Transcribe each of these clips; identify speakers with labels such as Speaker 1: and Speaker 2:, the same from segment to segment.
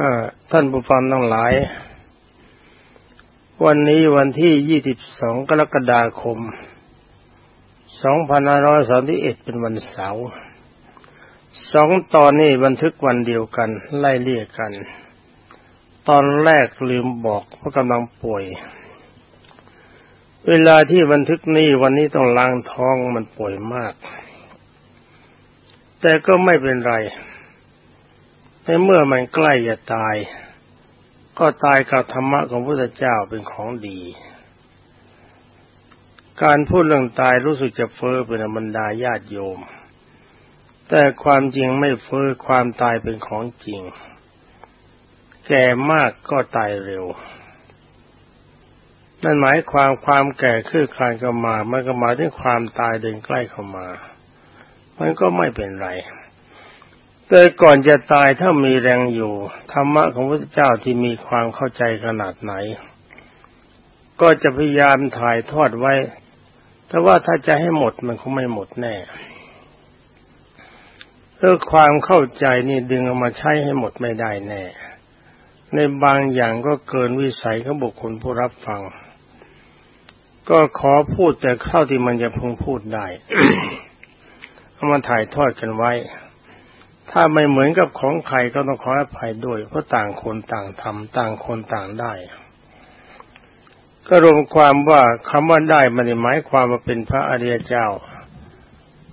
Speaker 1: อท่านผู้ฟังทั้งหลาย วันนี้วันที่ 22 กรกฎาคม 2531 เป็นวันเสาร์สองตอนนี้บันทึกวันเดียวกัน ไล่เลี่ยกัน ตอนแรกลืมบอกเพราะกำลังป่วย เวลาที่บันทึกนี้วันนี้ต้องล้างท้องมันป่วยมาก แต่ก็ไม่เป็นไร ในเมื่อมันใกล้จะตาย ก็ตายกับธรรมะของพระพุทธเจ้าเป็นของดี การพูดเรื่องตายรู้สึกจะเฟ้อเป็นบรรดาญาติโยม แต่ความจริงไม่เฟ้อความตายเป็นของจริง แก่มากก็ตายเร็วนั่นหมายความความแก่คือคลานเข้ามามันก็หมายถึงความตายเดินใกล้เข้ามา มันก็ไม่เป็นไร แต่ก่อนจะตายถ้ามีแรงอยู่ ธรรมะของพระเจ้าที่มีความเข้าใจขนาดไหน ก็จะพยายามถ่ายทอดไว้ แต่ว่าถ้าจะให้หมดมันคงไม่หมดแน่เพื่อความเข้าใจนี่ดึงเอามาใช้ให้หมดไม่ได้แน่ ในบางอย่างก็เกินวิสัยของบุคคลผู้รับฟัง ก็ขอพูดแต่เข้าที่มันจะพึงพูดได้ เอามาถ่ายทอดกันไว้ ถ้าไม่เหมือนกับของใครก็ต้องขออภัยด้วย เพราะต่างคนต่างทำต่างคนต่างได้ ก็รวมความว่าคำว่าได้มันหมายความว่าเป็นพระอริยเจ้า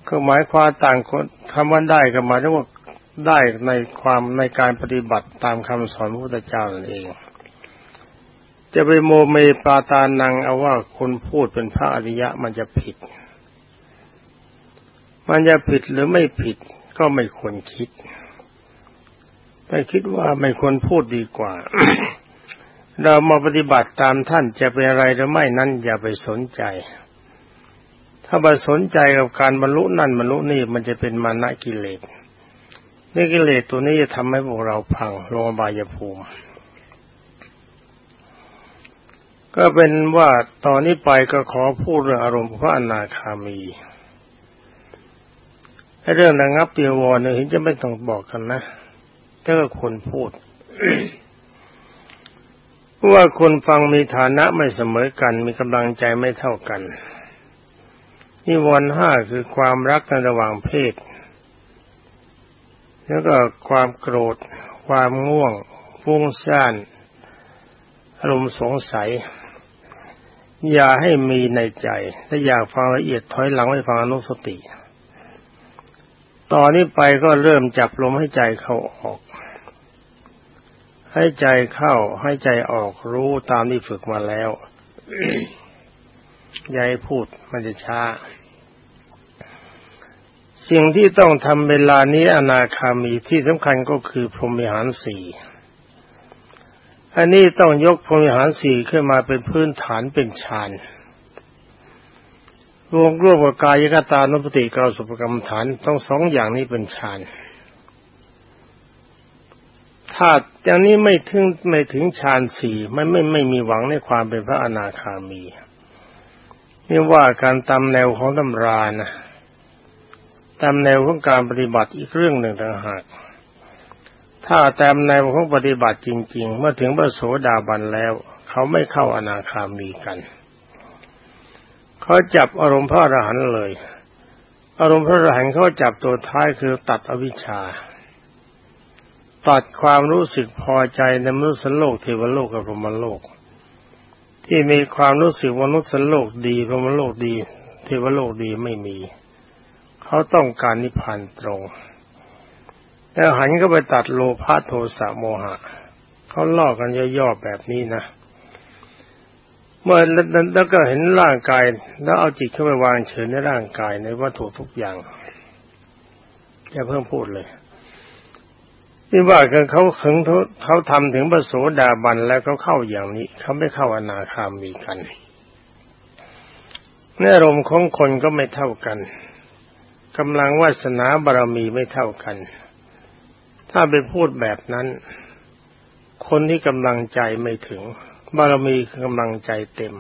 Speaker 1: ก็หมายความต่างคนคำว่าได้ก็หมายถึงว่าได้ในความในการปฏิบัติตามคำสอนพระพุทธเจ้านั่นเอง จะไปโมเมปาตานังเอาว่าคนพูดเป็นพระอริยะมันจะผิด มันจะผิดหรือไม่ผิด ก็ไม่ควรคิด แต่คิดว่าไม่ควรพูดดีกว่า เรามาปฏิบัติตามท่านจะเป็นอะไรหรือไม่นั้นอย่าไปสนใจ ถ้าไปสนใจกับการบรรลุนั่นบรรลุนี่มันจะเป็นมานะกิเลสนี่กิเลสตัวนี้จะทำให้พวกเราพังลงบายภูมิ ก็เป็นว่าตอนนี้ไปก็ขอพูดเรื่องอารมณ์พระอนาคามี เรื่องระงับเปียวรเนี่ยเห็นจะไม่ต้องบอกกันนะถ้าคนพูดว่าคนฟังมีฐานะไม่เสมอกัน มีกำลังใจไม่เท่ากันนิวรณ์ห้าคือความรักในระหว่างเพศ แล้วก็ความโกรธ ความง่วงฟุ้งซ่านอารมณ์สงสัย อย่าให้มีในใจ ถ้าอยากฟังละเอียดถอยหลังไว้ฟังอนุสติ ตอนนี้ไปก็เริ่มจับลมให้ใจเข้าออก ให้ใจเข้าให้ใจออกรู้ตามที่ฝึกมาแล้วยายพูดมันจะช้า สิ่งที่ต้องทำเวลานี้อนาคามีที่สำคัญก็คือพรหมิหารสี่อันนี้ต้องยกพรหมิหารสี่ขึ้นมาเป็นพื้นฐานเป็นฌาน รวมรวมกับกายกตานุปติกาสุปกรรมฐานต้องสองอย่างนี้เป็นฌานถ้าอย่างนี้ไม่ถึงไม่ถึงฌานสี่มันไม่ไม่มีหวังในความเป็นพระอนาคามีนี่ว่าการตามแนวของตำรานะตามแนวของการปฏิบัติอีกเรื่องหนึ่งต่างหาก ถ้าตามแนวของปฏิบัติจริง ๆ เมื่อถึงพระโสดาบันแล้ว เขาไม่เข้าอนาคามีกัน เขาจับอารมณ์พระอรหันต์เลย อารมณ์พระอรหันต์เขาจับตัวท้ายคือตัดอวิชชา ตัดความรู้สึกพอใจในมนุษย์โลกเทวโลกกับพรหมโลก ที่มีความรู้สึกมนุษย์โลกดีพรหมโลกดี เทวโลกดีไม่มี เขาต้องการนิพพานตรงแล้วหันก็ไปตัดโลภะโทสะโมหะ เขาล่อกันย่อๆแบบนี้นะ เมื่อแล้วก็เห็นร่างกาย แล้วเอาจิตเข้าไปวางเฉยในร่างกายในวัตถุทุกอย่างจะเพิ่มพูดเลยนี่ว่ากันเขาถึงเขาทำถึงประโสดาบันแล้วเขาเข้าอย่างนี้ เขาไม่เข้าอนาคามีกันเนื้อรมของคนก็ไม่เท่ากันกำลังวาสนาบารมีไม่เท่ากัน ถ้าไปพูดแบบนั้น คนที่กำลังใจไม่ถึง บารมีกำลังใจเต็ม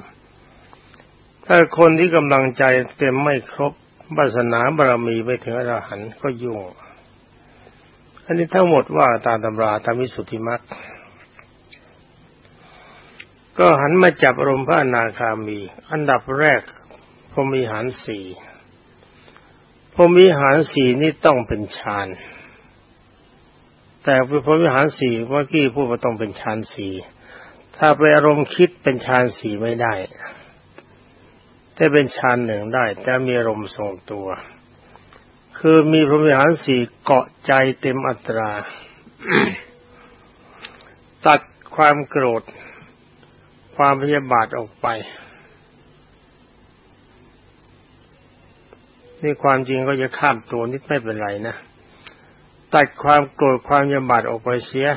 Speaker 1: ถ้าคนที่กำลังใจเต็มไม่ครบบาสนาบารมีไปถึงอรหันต์ก็ยุ่ง อันนี้ทั้งหมดว่าตามตำราตามวิสุทธิมรรคก็หันมาจับอารมณ์พระอนาคามี อันดับแรกพรมีหารสี่พรมีหารสี่นี่ต้องเป็นฌานแต่พรมีหารสี่เมื่อกี้พูดว่าต้องเป็นฌานสี่ ถ้าไปอารมณ์คิดเป็นฌานสี่ไม่ได้ถ้าเป็นฌานหนึ่งได้ แต่มีอารมณ์ทรงตัว คือมีพรหมิหารสี่เกาะใจเต็มอัตรา ตัดความโกรธ ความพยาบาทออกไปนี่ความจริงก็จะข้ามตัวนิดไม่เป็นไรนะ ตัดความโกรธความยาบาทออกไปเสีย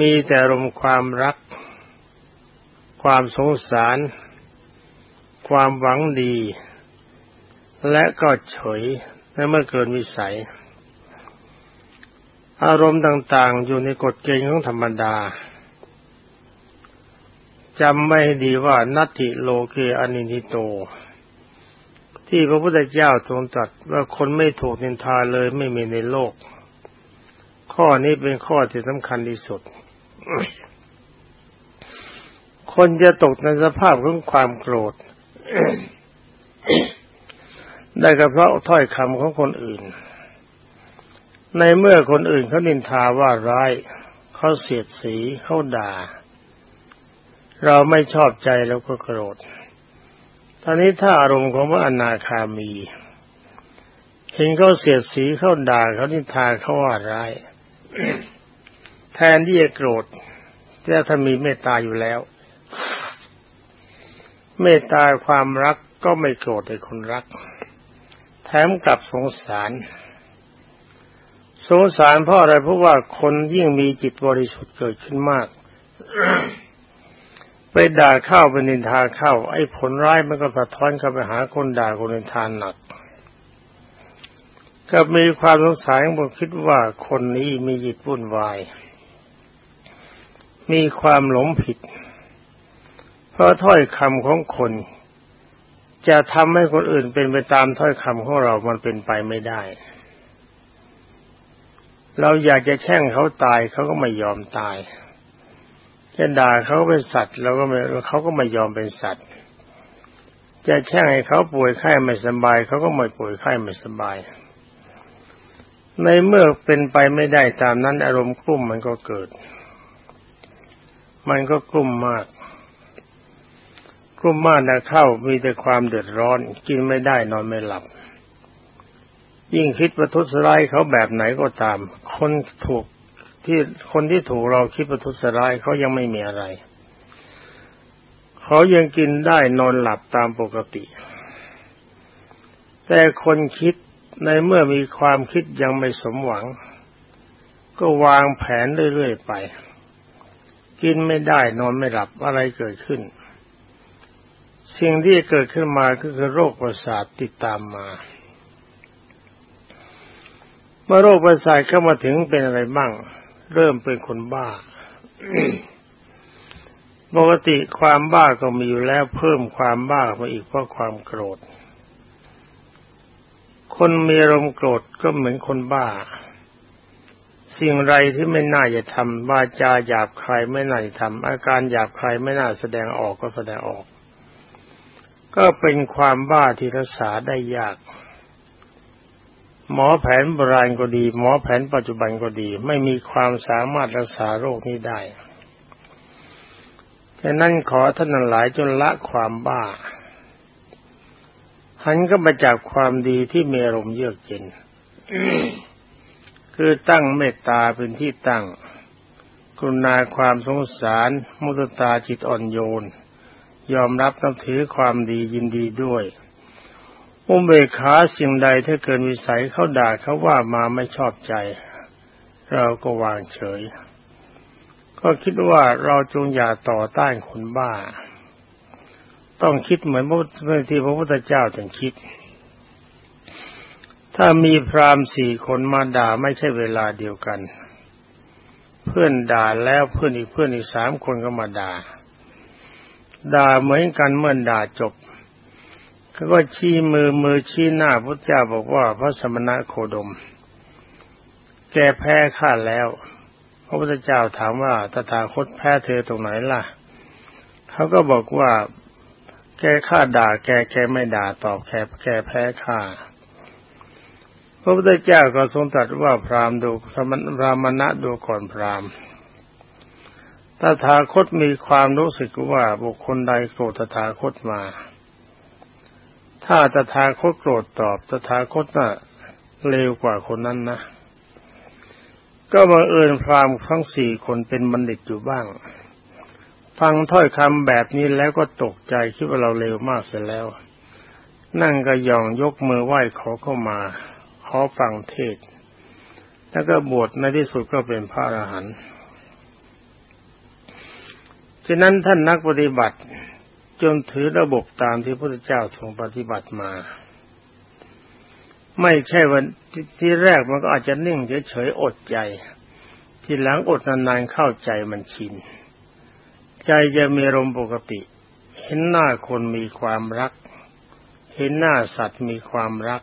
Speaker 1: มีแต่อารมณ์ความรัก ความสงสาร ความหวังดี และก็เฉยและเมื่อเกินวิสัย อารมณ์ต่างๆ อยู่ในกฎเกณฑ์ของธรรมดาจำไม่ดีว่านัตติโลเกอนินิโต ที่พระพุทธเจ้าทรงตรัสว่าคนไม่ถูกนินทาเลยไม่มีในโลก ข้อนี้เป็นข้อที่สำคัญที่สุด คนจะตกในสภาพของความโกรธ ได้ก็เพราะถ้อยคำของคนอื่น ในเมื่อคนอื่นเขานินทาว่าร้ายเขาเสียดสีเขาด่า เราไม่ชอบใจแล้วก็โกรธตอนนี้ถ้าอารมณ์ของพระอนาคามี เห็นเขาเสียดสีเขาด่าเขานินทาเขาว่าร้าย แทนที่จะโกรธแต่ถ้ามีเมตตาอยู่แล้ว เมตตาความรักก็ไม่โกรธในคนรัก แถมกลับสงสาร สงสารเพราะอะไรเพราะว่าคนยิ่งมีจิตบริสุทธิ์เกิดขึ้นมาก ไปด่าเข้าไปนินทาเข้า ไอ้ผลร้ายมันก็สะท้อนเข้าไปหาคนด่าคนนินทานหนักก็มีความสงสัยผมคิดว่าคนนี้มีจิตวุ่นวาย มีความหลงผิด เพราะถ้อยคำของคน จะทำให้คนอื่นเป็นไปตามถ้อยคำของเรามันเป็นไปไม่ได้ เราอยากจะแช่งเขาตายเขาก็ไม่ยอมตายจะด่าเขาเป็นสัตว์เราก็ไม่เขาก็ไม่ยอมเป็นสัตว์ จะแช่งให้เขาป่วยไข้ไม่สบายเขาก็ไม่ป่วยไข้ไม่สบาย ในเมื่อเป็นไปไม่ได้ตามนั้นอารมณ์กลุ่มมันก็เกิด มันก็กลุ่มมากกลุ่มมานนะเข้ามีแต่ความเดือดร้อน กินไม่ได้นอนไม่หลับ ยิ่งคิดประทุษร้ายเขาแบบไหนก็ตาม คนถูกที่คนที่ถูกเราคิดประทุษร้ายเขายังไม่มีอะไรเขายังกินได้นอนหลับตามปกติ แต่คนคิดในเมื่อมีความคิดยังไม่สมหวัง ก็วางแผนเรื่อยๆไป กินไม่ได้นอนไม่หลับอะไรเกิดขึ้น สิ่งที่เกิดขึ้นมาก็คือโรคประสาทติดตามมาเมื่อโรคประสาทเข้ามาถึงเป็นอะไรบ้าง เริ่มเป็นคนบ้าปกติความบ้าก็มีอยู่แล้วเพิ่มความบ้ามาอีกเพราะความโกรธ คนมีอารมณ์โกรธก็เหมือนคนบ้า สิ่งไรที่ไม่น่าจะทำวาจาหยาบคายไม่น่าจะทำอาการหยาบคายไม่น่าแสดงออกก็แสดงออก ก็เป็นความบ้าที่รักษาได้ยาก หมอแผนโบราณก็ดี หมอแผนปัจจุบันก็ดี ไม่มีความสามารถรักษาโรคนี้ได้ฉะนั้นขอท่านหลายจนละความบ้า หันก็มาจากความดีที่มีอารมณ์เยือกเย็น คือตั้งเมตตาเป็นที่ตั้ง กรุณาความสงสารมุตตาจิตอ่อนโยน ยอมรับนับถือความดียินดีด้วยอุเบกขาสิ่งใดถ้าเกินวิสัยเขาด่าเขาว่ามาไม่ชอบใจ เราก็วางเฉย ก็คิดว่าเราจงอย่าต่อต้านคนบ้า ต้องคิดเหมือนที่พระพุทธเจ้าจึงคิด ถ้ามีพรามสี่คนมาด่าไม่ใช่เวลาเดียวกัน เพื่อนด่าแล้วเพื่อนอีกเพื่อนอีกสามคนก็มาด่า ด่าเหมือนกันเมื่อด่าจบเขาก็ชี้มือมือชี้หน้าพระเจ้าบอกว่าพระสมณะโคดม แกแพ้ข้าแล้ว พระพุทธเจ้าถามว่าตถาคตแพ้เธอตรงไหนล่ะเขาก็บอกว่า แกข้าด่า แกแกไม่ด่าตอบแกแกแพ้ข้า พระพุทธเจ้าก็ทรงตรัสว่าพรามดูสมณพรามณะดูก่อนพรามตถาคตมีความรู้สึกว่าบุคคลใดโกรธตถาคตมา ถ้าตถาคตโกรธตอบตถาคตน่ะเลวกว่าคนนั้นนะ ก็บังเอิญพรามทั้งสี่คนเป็นบัณฑิตอยู่บ้าง ฟังถ้อยคำแบบนี้แล้วก็ตกใจคิดว่าเราเลวมากเสียแล้ว นั่งก็ย่องยกมือไหว้ขอเข้ามา ขอฟังเทศ แล้วก็บวชในที่สุดก็เป็นพระอรหันต์ฉะนั้นท่านนักปฏิบัติจงถือระบบตามที่พระพุทธเจ้าทรงปฏิบัติมา ไม่ใช่วันที่แรกมันก็อาจจะนิ่งเฉยๆอดใจ ทีหลังอดนานๆเข้าใจมันชิน ใจจะมีรมปกติ เห็นหน้าคนมีความรัก เห็นหน้าสัตว์มีความรัก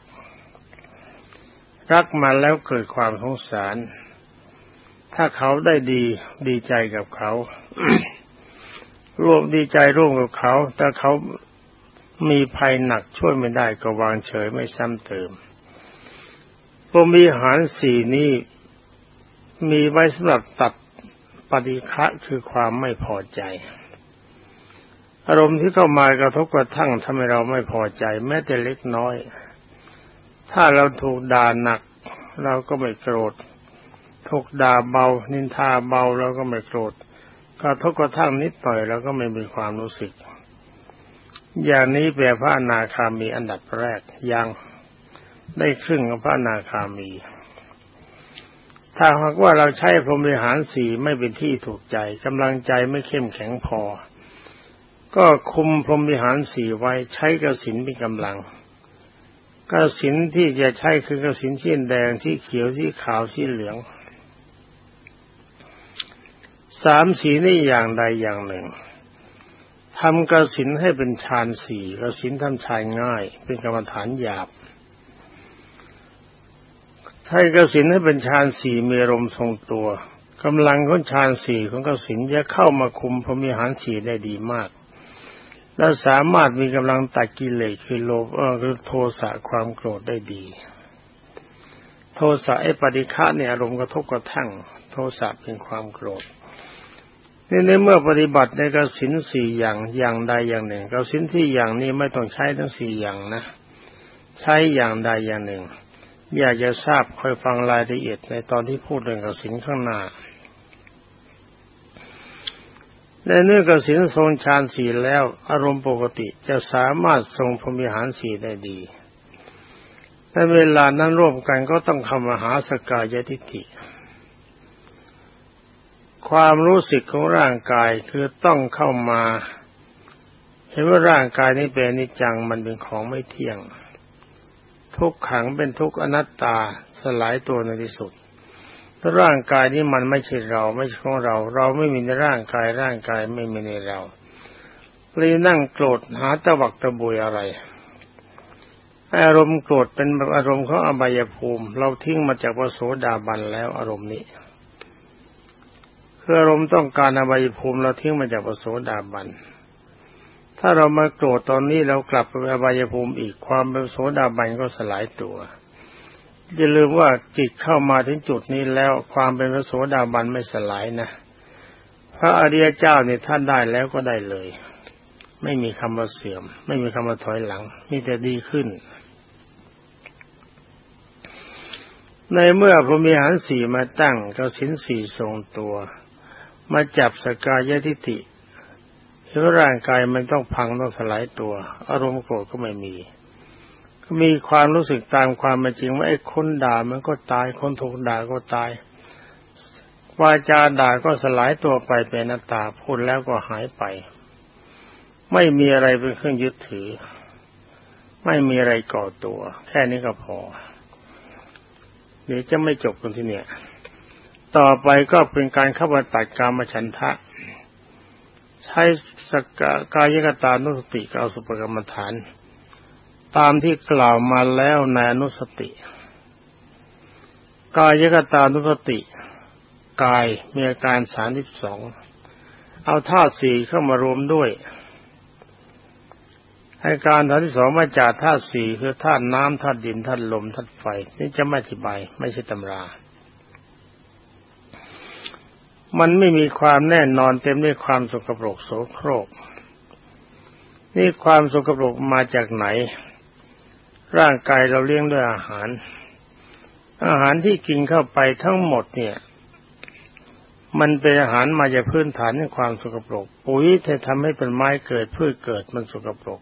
Speaker 1: รักมาแล้วเกิดความสงสาร ถ้าเขาได้ดีดีใจกับเขาร่วมดีใจร่วมกับเขา แต่เขามีภัยหนักช่วยไม่ได้ก็วางเฉยไม่ซ้ำเติมพรมีหารสี่นี้มีไว้สำหรับตัดปฏิฆะคือความไม่พอใจ อารมณ์ที่เข้ามากระทบกระทั่งทำให้เราไม่พอใจ แม้แต่เล็กน้อย ถ้าเราถูกด่าหนัก เราก็ไม่โกรธ ถูกด่าเบา นินทาเบาเราก็ไม่โกรธกระทบกระทั่งนิดหน่อยแล้วก็ไม่มีความรู้สึก อย่างนี้แปลพระอนาคามีอันดับแรกยังได้ครึ่งของพระอนาคามี ถ้าหากว่าเราใช้พรหมวิหารสี่ไม่เป็นที่ถูกใจกำลังใจไม่เข้มแข็งพอ ก็คุมพรหมวิหารสี่ไว้ใช้กระสินเป็นกำลัง กระสินที่จะใช้คือกระสินสีแดงสีเขียวสีขาวสีเหลืองสามสีนี่อย่างใดอย่างหนึ่งทำกระสินให้เป็นฌานสี่กระสินทำฌานง่าย เป็นกรรมฐานหยาบถ้กสินให้เป็นฌานสี่มีลมทรงตัวกำลังของฌานสี่ของกสินจะเข้ามาคุมพรมิหารสี่ได้ดีมาก และสามารถมีกำลังตัดกิเลสคือโลภคือโทสะความโกรธได้ดี โทสะไอ้ปฏิฆะเนี่ยอารมณ์กระทบกระทั่ง โทสะเป็นความโกรธนี่ในเมื่อปฏิบัติในกสินสี่อย่างอย่างใดอย่างหนึ่งกสินที่อย่างนี้ไม่ต้องใช้ทั้งสี่อย่างนะ ใช้อย่างใดอย่างหนึ่ง อยากจะทราบคอยฟังรายละเอียดในตอนที่พูดเรื่องกสินข้างหน้า ในเนื้อกสินทรงฌานสี่แล้ว อารมณ์ปกติจะสามารถทรงพรมิหารสี่ได้ดีในเวลานั้นร่วมกันก็ต้องคำมหาสกายทิฏฐิ ความรู้สึกของร่างกายคือต้องเข้ามา เห็นว่าร่างกายนี้เป็นนิจังมันเป็นของไม่เที่ยง ทุกขังเป็นทุกอนัตตาสลายตัวในที่สุด ร่างกายนี้มันไม่ใช่เรา ไม่ใช่ของเรา เราไม่มีในร่างกายร่างกายไม่มีในเราเลยนั่งโกรธหาตะวักตะบุยอะไร อารมณ์โกรธเป็นอารมณ์ของอบายภูมิ เราทิ้งมาจากพระโสดาบันแล้วอารมณ์นี้คืออารมณ์ต้องการอบายภูมิเราทิ้งมาจากปโสดาบันถ้าเรามาโกรธตอนนี้เรากลับไปอบายภูมิอีกความเป็นโสดาบันก็สลายตัว อย่าลืมว่าจิตเข้ามาถึงจุดนี้แล้วความเป็นพระโสดาบันไม่สลายนะ พระอริยเจ้าเนี่ยท่านได้แล้วก็ได้เลย ไม่มีคำว่าเสื่อม ไม่มีคำว่าถอยหลังมีแต่ดีขึ้น ในเมื่อพรมีหารสี่มาตั้งก็สินสี่ทรงตัว มาจับสกายทิฏฐิเห็นร่างกายมันต้องพังต้องสลายตัว อารมณ์โกรธก็ไม่มี มีความรู้สึกตามความเป็นจริงว่าไอ้คนด่ามันก็ตาย คนถูกด่าก็ตายวาจาด่าก็สลายตัวไปเป็นนัตตาพูดแล้วก็หายไป ไม่มีอะไรเป็นเครื่องยึดถือ ไม่มีอะไรก่อตัว แค่นี้ก็พอเดี๋ยวจะไม่จบกันที่เนี่ย ต่อไปก็เป็นการเข้าไปตัดกามฉันทะ ใช้สกกายกตานุสติกับสุปกรรมฐาน ตามที่กล่าวมาแล้วในอนุสติ กายกตานุสติ กายมีอาการสามสิบสองเอาธาตุสี่เข้ามารวมด้วยอาการธาตุที่สองมาจากธาตุสี่คือธาตุน้ำธาตุดินธาตุลมธาตุไฟ นี่จะไม่อธิบาย ไม่ใช่ตำรา มันไม่มีความแน่นอนเต็มด้วยความสกปรกโสโครก นี่ความสกปรกมาจากไหน ร่างกายเราเลี้ยงด้วยอาหาร อาหารที่กินเข้าไปทั้งหมดเนี่ย มันเป็นอาหารมาจากพื้นฐานในความสกปรก ปุ๋ยที่ทำให้เป็นไม้เกิดพืชเกิดมันสกปรก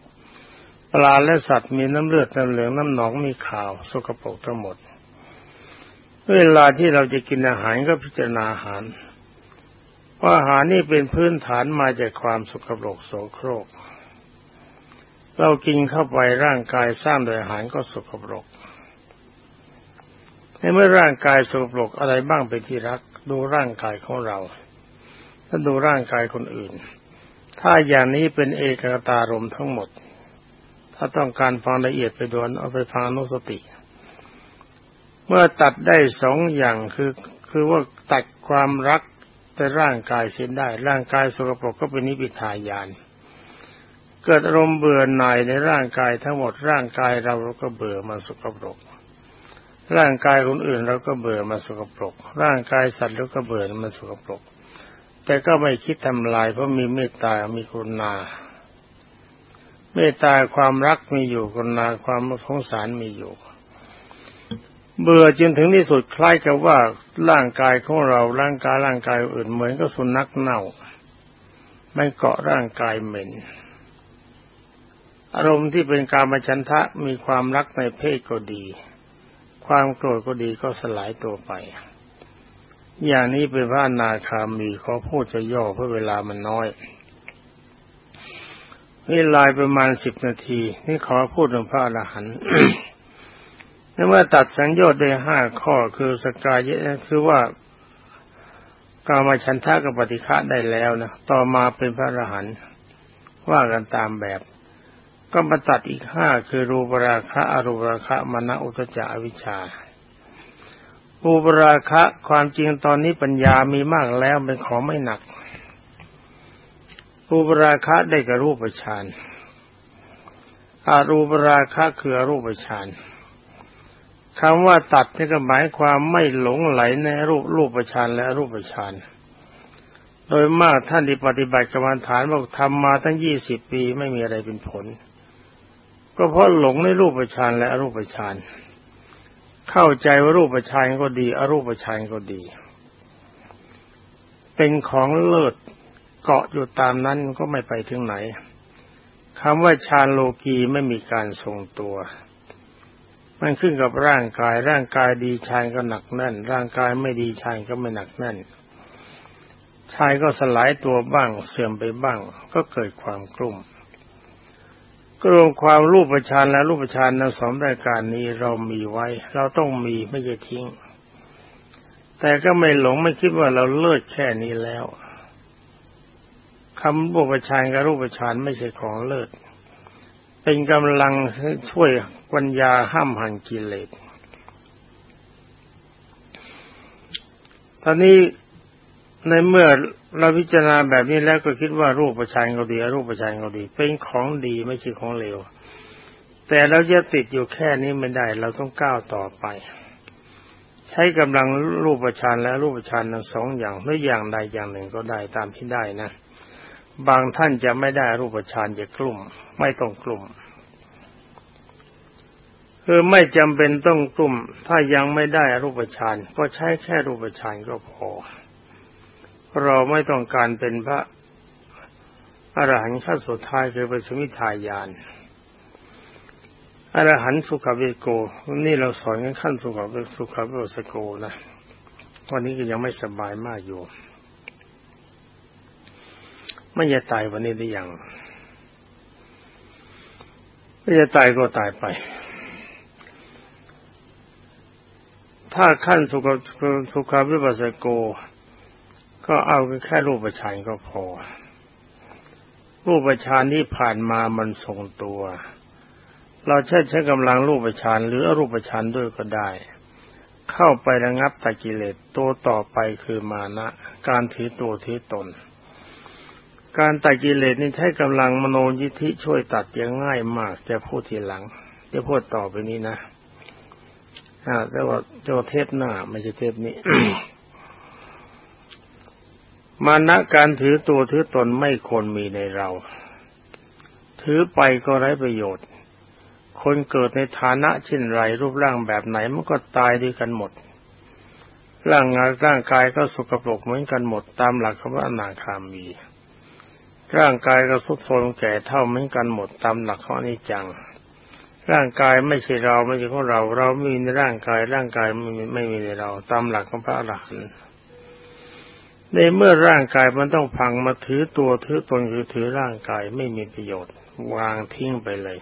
Speaker 1: ปลาและสัตว์มีน้ำเลือดน้ำเหลืองน้ำหนองมีขาว สกปรกทั้งหมด เวลาที่เราจะกินอาหารก็พิจารณาอาหารว่าอาหารนี่เป็นพื้นฐานมาจากความสกปรกโสโครก เรากินเข้าไปร่างกายสร้างโดยอาหารก็สกปรกในเมื่อร่างกายสกปรกอะไรบ้างเป็นที่รัก ดูร่างกายของเรา ถ้าดูร่างกายคนอื่น ถ้าอย่างนี้เป็นเอกตารมทั้งหมด ถ้าต้องการฟังละเอียดไปดวนเอาไปฟังนุสติ เมื่อตัดได้สองอย่างคือคือว่าตัดความรักแต่ร่างกายเสียได้ ร่างกายสกปรกก็เป็นนิพิทายาน เกิดอารมณ์เบื่อหน่ายในร่างกายทั้งหมดร่างกายเราก็เบื่อมันสกปรก ร่างกายคนอื่นเราก็เบื่อมาสกปรก ร่างกายสัตว์เราก็เบื่อมันสกปรก แต่ก็ไม่คิดทำลายเพราะมีเมตตา มีกรุณา เมตตาความรักมีอยู่กรุณาความสงสารมีอยู่ เบื่อจนถึงที่สุดคล้ายกับว่าร่างกายของเราร่างกายร่างกายอื่นเหมือนกับสุนัขเน่าไม่เกาะร่างกายเหม็น อารมณ์ที่เป็นการมาชันทะมีความรักในเพศก็ดี ความโกรธก็ดีก็สลายตัวไป อย่างนี้เป็นพระนาคามีขอพูดจะย่อเพราะเวลามันน้อยเวลายประมาณสิบนาที นี่ขอพูดถึงพระอรหันต์เมื่อตัดสังโยชน์ได้ห้าข้อคือสกายะคือว่ากามาชันทะกับปฏิฆะได้แล้วนะต่อมาเป็นพระอรหันต์ว่ากันตามแบบ ก็มาตัดอีกห้าคือรูปราคะอรูปราคะมณอุตจาวิชารูปราคะความจริงตอนนี้ปัญญามีมากแล้วเป็นของไม่หนักรูปราคะได้กับรูปฌานอารูปราคะคือรูปฌานคำว่าตัดนี่ก็หมายความไม่หลงไหลในรูปรูปฌานและรูปฌานโดยมากท่านที่ปฏิบัติกรรมฐานบอกทำมาตั้งยี่สิบปีไม่มีอะไรเป็นผล ก็เพราะหลงในรูปฌานและอรูปฌานเข้าใจว่ารูปฌานก็ดี อรูปฌานก็ดี เป็นของเลิศเกาะอยู่ตามนั้นก็ไม่ไปถึงไหนคำว่าฌานโลกีไม่มีการทรงตัว มันขึ้นกับร่างกาย ร่างกายดีฌานก็หนักแน่น ร่างกายไม่ดีฌานก็ไม่หนักแน่นชายก็สลายตัวบ้างเสื่อมไปบ้าง ก็เกิดความกลุ่ม ก็รวมความรูปประชานและรูปประชานในสองรายการนี้เรามีไว้ เราต้องมีไม่ใช่ทิ้ง แต่ก็ไม่หลงไม่คิดว่าเราเลิศแค่นี้แล้วคำรูปประชานกับรูปประชานไม่ใช่ของเลิศเป็นกำลังช่วยปัญญาห้ามหันกิเลสตอนนี้ ในเมื่อเราพิจารณาแบบนี้แล้วก็คิดว่ารูปประชันก็ดีรูปประชันก็ดี เป็นของดีไม่ใช่ของเลวแต่เราจะติดอยู่แค่นี้ไม่ได้ เราต้องก้าวต่อไป ใช้กำลังรูปประชันและรูปประชันทั้งสองอย่างหรืออย่างใดอย่างหนึ่งก็ได้ตามที่ได้นะ บางท่านจะไม่ได้รูปประชันจะกลุ่ม ไม่ต้องกลุ่มคือไม่จำเป็นต้องกลุ่ม ถ้ายังไม่ได้รูปฌานก็ใช้แค่รูปฌานก็พอ เราไม่ต้องการเป็นพระอรหันต์ขั้นสุดท้ายคือเป็นสมิทายานอรหันต์สุขเวโก นี่เราสอนกันขั้นสุขเวสุขเวสโกนะวันนี้ก็ยังไม่สบายมากอยู่ไม่จะตายวันนี้ได้ยังไม่จะตายก็ตายไป ถ้าขั้นสุขสุขวิปัสสโก ก็เอาแค่รูปฌานก็พอ รูปฌานที่ผ่านมามันทรงตัว เราใช้ใช้กำลังรูปฌานหรืออรูปฌานด้วยก็ได้ เข้าไประงับตะกิเลสตัวต่อไปคือมานะ การถือตัวถือตน การตัดกิเลสนี่ใช้กำลังมโนยิธิช่วยตัดย่างง่ายมากจะพูดทีหลังจะพูดต่อไปนี้นะอ่าแต่ว่าเจ้าเทปหน้าไม่ใช่เทปนี้ มานะการถือตัวถือตนไม่ควรมีในเรา ถือไปก็ไร้ประโยชน์ คนเกิดในฐานะเช่นไรรูปร่างแบบไหนมันก็ตายด้วยกันหมด ร่างงานร่างกายก็สกปรกเหมือนกันหมดตามหลักคำว่าอนาคามี ร่างกายก็สุดโทรมแก่เท่าเหมือนกันหมดตามหลักข้อนี้จัง ร่างกายไม่ใช่เราไม่ใช่ของเรา เราไม่มีในร่างกายร่างกายไม่ไม่มีในเรา ตามหลักของพระอรหันต์ ในเมื่อร่างกายมันต้องพังมาถือตัวถือตนคือถือร่างกายไม่มีประโยชน์ วางทิ้งไปเลย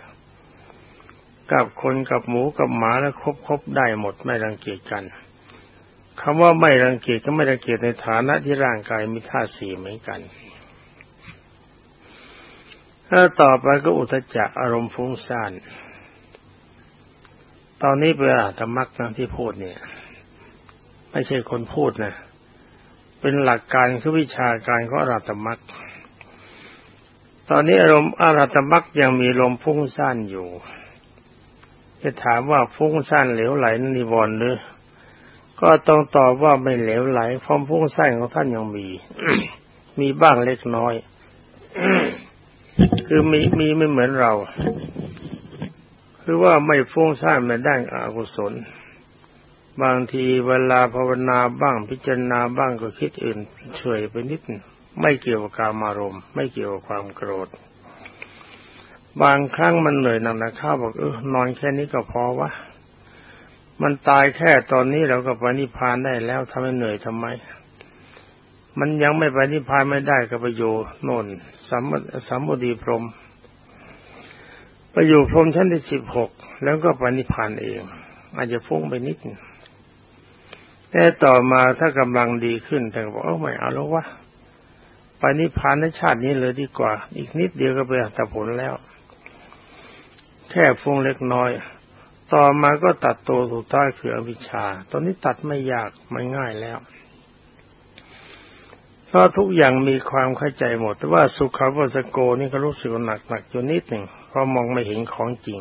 Speaker 1: กับคนกับหมูกับหมาแล้วครบครบได้หมดไม่รังเกียจกันคำว่าไม่รังเกียจก็ไม่รังเกียจในฐานะที่ร่างกายมีธาตุสี่เหมือนกันถ้าต่อไปก็อุทจักอารมณ์ฟุ้งซ่านตอนนี้เป็นธรรมะนะที่พูดเนี่ย ไม่ใช่คนพูดนะ เป็นหลักการคือวิชาการของอรัตมักตอนนี้อารมณ์อรัตมักยังมีลมฟุ้งซ่านอยู่ จะถามว่าฟุ้งซ่านเหลวไหลนิวรณ์หรือ ก็ต้องตอบว่าไม่เหลวไหลความฟุ้งซ่านของท่านยังมี มีบ้างเล็กน้อย คือมีมีไม่เหมือนเรา คือว่าไม่ฟุ้งซ่านในด้านอกุศล บางทีเวลาภาวนาบ้างพิจารณาบ้างก็คิดอื่นเฉยไปนิด ไม่เกี่ยวกับการอารมณ์ไม่เกี่ยวกับความโกรธ บางครั้งมันเหนื่อยหนักนะข้าบอกเออนอนแค่นี้ก็พอวะมันตายแค่ตอนนี้เราก็ไปนิพพานได้แล้วทำให้เหนื่อยทำไม มันยังไม่ไปนิพพานไม่ได้ก็ไปอยู่นนสัมสัมบุดีพรมไปอยู่พรมชั้นที่สิบหกแล้วก็ไปนิพพานเอง อาจจะฟุ้งไปนิดนึง แต่ต่อมาถ้ากำลังดีขึ้นแต่บอกเออไม่เอาแล้ววะไปนิพพานในชาตินี้เลยดีกว่า อีกนิดเดียวก็ไปอัตผลแล้ว แค่ฟงเล็กน้อย ต่อมาก็ตัดตัวสุดท้ายคืออวิชชา ตอนนี้ตัดไม่ยากไม่ง่ายแล้วเพราะทุกอย่างมีความเข้าใจหมด แต่ว่าสุขาวสโกนี่ก็รู้สึกหนักหนักอยู่นิดหนึ่งเพราะมองไม่เห็นของจริง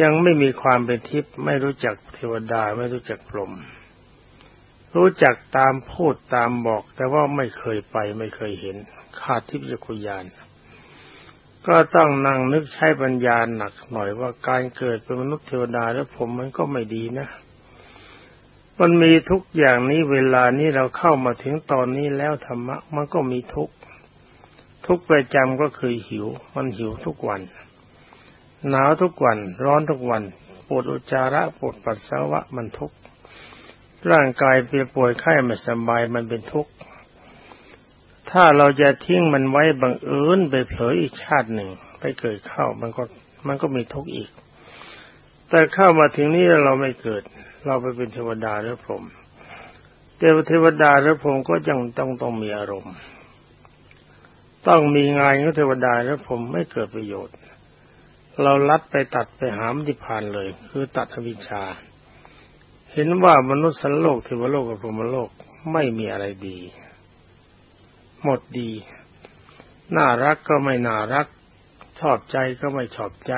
Speaker 1: ยังไม่มีความเป็นทิพย์ไม่รู้จักเทวดาไม่รู้จักพรหม รู้จักตามพูดตามบอก แต่ว่าไม่เคยไปไม่เคยเห็น ขาดทิพยคุยานก็ต้องนั่งนึกใช้ปัญญาหนักหน่อยว่าการเกิดเป็นมนุษย์เทวดาแล้วผมมันก็ไม่ดีนะ มันมีทุกอย่างนี้เวลานี้เราเข้ามาถึงตอนนี้แล้วธรรมะมันก็มีทุกทุกประจำก็คือหิว มันหิวทุกวัน หนาวทุกวัน ร้อนทุกวันปวดอุจจาระปวดปัสสาวะมันทุก ร่างกายเปียป่วยไข้ไม่สบายมันเป็นทุกข์ ถ้าเราจะทิ้งมันไว้บังเอิญไปเผลออีกชาติหนึ่ง ไปเกิดเข้ามันก็มันก็มีทุกข์อีก แต่เข้ามาถึงนี้เราไม่เกิด เราไปเป็นเทวดาหรือพรหมแต่เทวดาหรือพรหมก็ยังต้องต้องมีอารมณ์ ต้องมีงานของเทวดาหรือพรหมไม่เกิดประโยชน์ เราลัดไปตัดไปหามทิพานเลย คือตัดอวิชชา เห็นว่ามนุษย์สันโลกเทวโลกกับพรหมโลกไม่มีอะไรดี หมดดี น่ารักก็ไม่น่ารัก ชอบใจก็ไม่ชอบใจ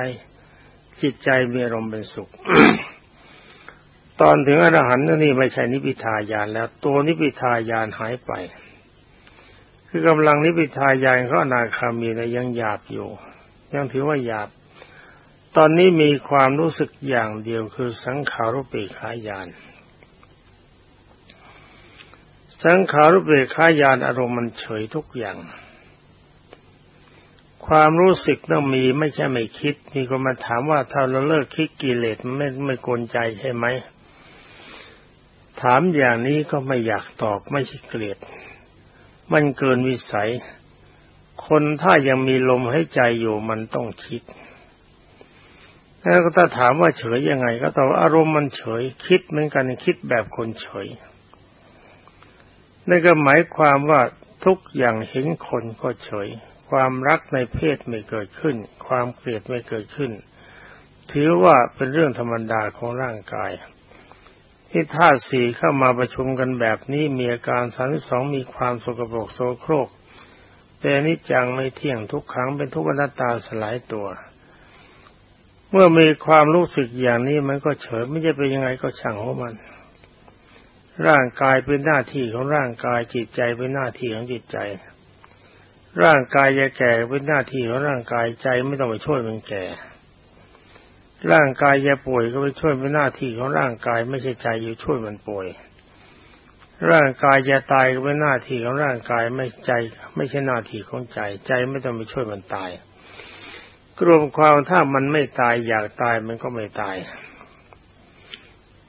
Speaker 1: จิตใจมีอารมณ์เป็นสุข ตอนถึงอรหันต์นี่ไม่ใช่นิพิทายานแล้ว ตัวนิพิทายานหายไป คือกำลังนิพิทายานเขาอนาคามีนะยังหยาบอยู่ ยังถือว่าหยาบ ตอนนี้มีความรู้สึกอย่างเดียวคือสังขารุเปขายาน สังขารุเปขายานอารมณ์มันเฉยทุกอย่าง ความรู้สึกต้องมีไม่ใช่ไม่คิด มีคนมาถามว่าถ้าเราเลิกคิดกิเลสไม่ไม่กลใจใช่ไหม ถามอย่างนี้ก็ไม่อยากตอบไม่ใช่เกลียด มันเกินวิสัย คนถ้ายังมีลมให้ใจอยู่มันต้องคิด แล้วก็ถ้าถามว่าเฉยยังไง ก็ตอบอารมณ์มันเฉย คิดเหมือนกันคิดแบบคนเฉยนั่นก็หมายความว่าทุกอย่างเห็นคนก็เฉย ความรักในเพศไม่เกิดขึ้น ความเกลียดไม่เกิดขึ้น ถือว่าเป็นเรื่องธรรมดาของร่างกาย ที่ธาตุสี่เข้ามาประชุมกันแบบนี้มีอาการสามสองมีความสกปรกโสโครกเป็นนิจังไม่เที่ยงทุกครั้งเป็นทุกอนัตตาสลายตัว เมื่อมีความรู้สึกอย่างนี้มันก็เฉยไม่ใช่เป็นยังไงก็ช่างของมัน ร่างกายเป็นหน้าที่ของร่างกายจิตใจเป็นหน้าที่ของจิตใจ ร่างกายจะแก่เป็นหน้าที่ของร่างกายใจไม่ต้องไปช่วยมันแก่ ร่างกายจะป่วยก็ไปช่วยเป็นหน้าที่ของร่างกายไม่ใช่ใจอยู่ช่วยมันป่วยร่างกายจะตายก็เป็นหน้าที่ของร่างกายไม่ใจ ไม่ใช่หน้าที่ของใจ ใจไม่ต้องไปช่วยมันตาย รวมความถ้ามันไม่ตายอยากตายมันก็ไม่ตาย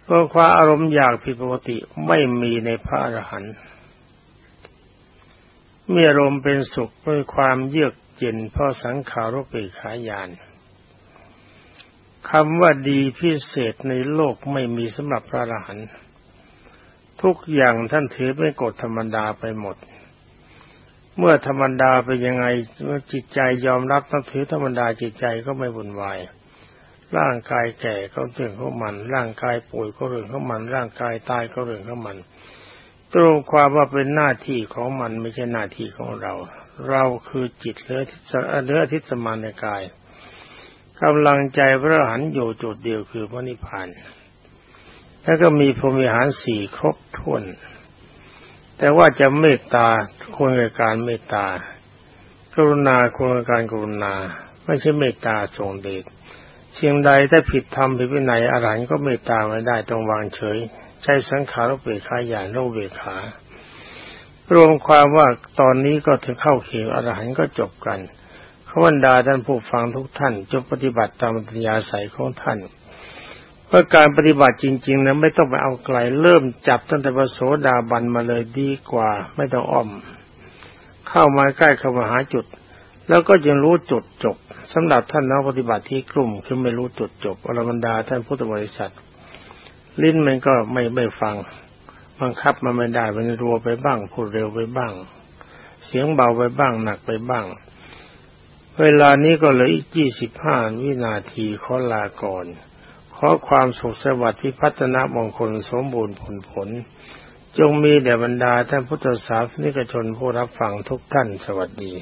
Speaker 1: เพราะความอารมณ์อยากผิดปกติไม่มีในพระอรหันต์มีอารมณ์เป็นสุขด้วยความเยือกเย็นเพราะสังขารปิขายานคำว่าดีพิเศษในโลกไม่มีสำหรับพระอรหันต์ทุกอย่างท่านถือเป็นกฎธรรมดาไปหมด เมื่อธรรมดาเป็นยังไงเมื่อจิตใจยอมรับต้องถือธรรมดาจิตใจก็ไม่บุญวายร่างกายแก่ก็เรื่องของมัน ร่างกายป่วยก็เรื่องของมัน ร่างกายตายก็เรื่องของมัน ตรงความว่าเป็นหน้าที่ของมันไม่ใช่หน้าที่ของเรา เราคือจิตเลือเนื้อทิศมานในกายกำลังใจพระหันอยู่จุดเดียวคือพระนิพพานแล้วก็มีพรมิหารสี่ครบถ้วน แต่ว่าจะเมตตาควรกับการเมตตา กรุณาควรกับการกรุณา ไม่ใช่เมตตาทรงเดชเชียงใดถ้าผิดธรรมผิดวินัยอรหันต์ก็เมตตาไม่ได้ต้องวางเฉย ใช้สังขารเปรขาใหญ่โลเบขารวมความว่าตอนนี้ก็ถึงเข้าเขตอรหันต์ก็จบกันบรรดาท่านผู้ฟังทุกท่านจงปฏิบัติตามปัญญาใสของท่าน เพื่อการปฏิบัติจริง ๆนะไม่ต้องไปเอาไกลเริ่มจับตั้งแต่ประโสดาบันมาเลยดีกว่า ไม่ต้องอ้อม เข้ามาใกล้เข้ามาหาจุด แล้วก็ยังรู้จุดจบสำหรับท่านนักปฏิบัติที่กลุ่มคือไม่รู้จุดจบอรบรรดาท่านพุทธบริษัท ลิ้นมันก็ไม่ไม่ฟัง บังคับมันไม่ได้มันรัวไปบ้างพูดเร็วไปบ้าง เสียงเบาไปบ้างหนักไปบ้าง เวลานี้ก็เหลืออีกยี่สิบห้าวินาทีขอลาก่อน ขอความสุขสวัสดิ์ที่พัฒนามงคลสมบูรณ์ผลผล จงมีแด่บรรดาท่านพุทธศาสนิกชนผู้รับฟังทุกท่านสวัสดี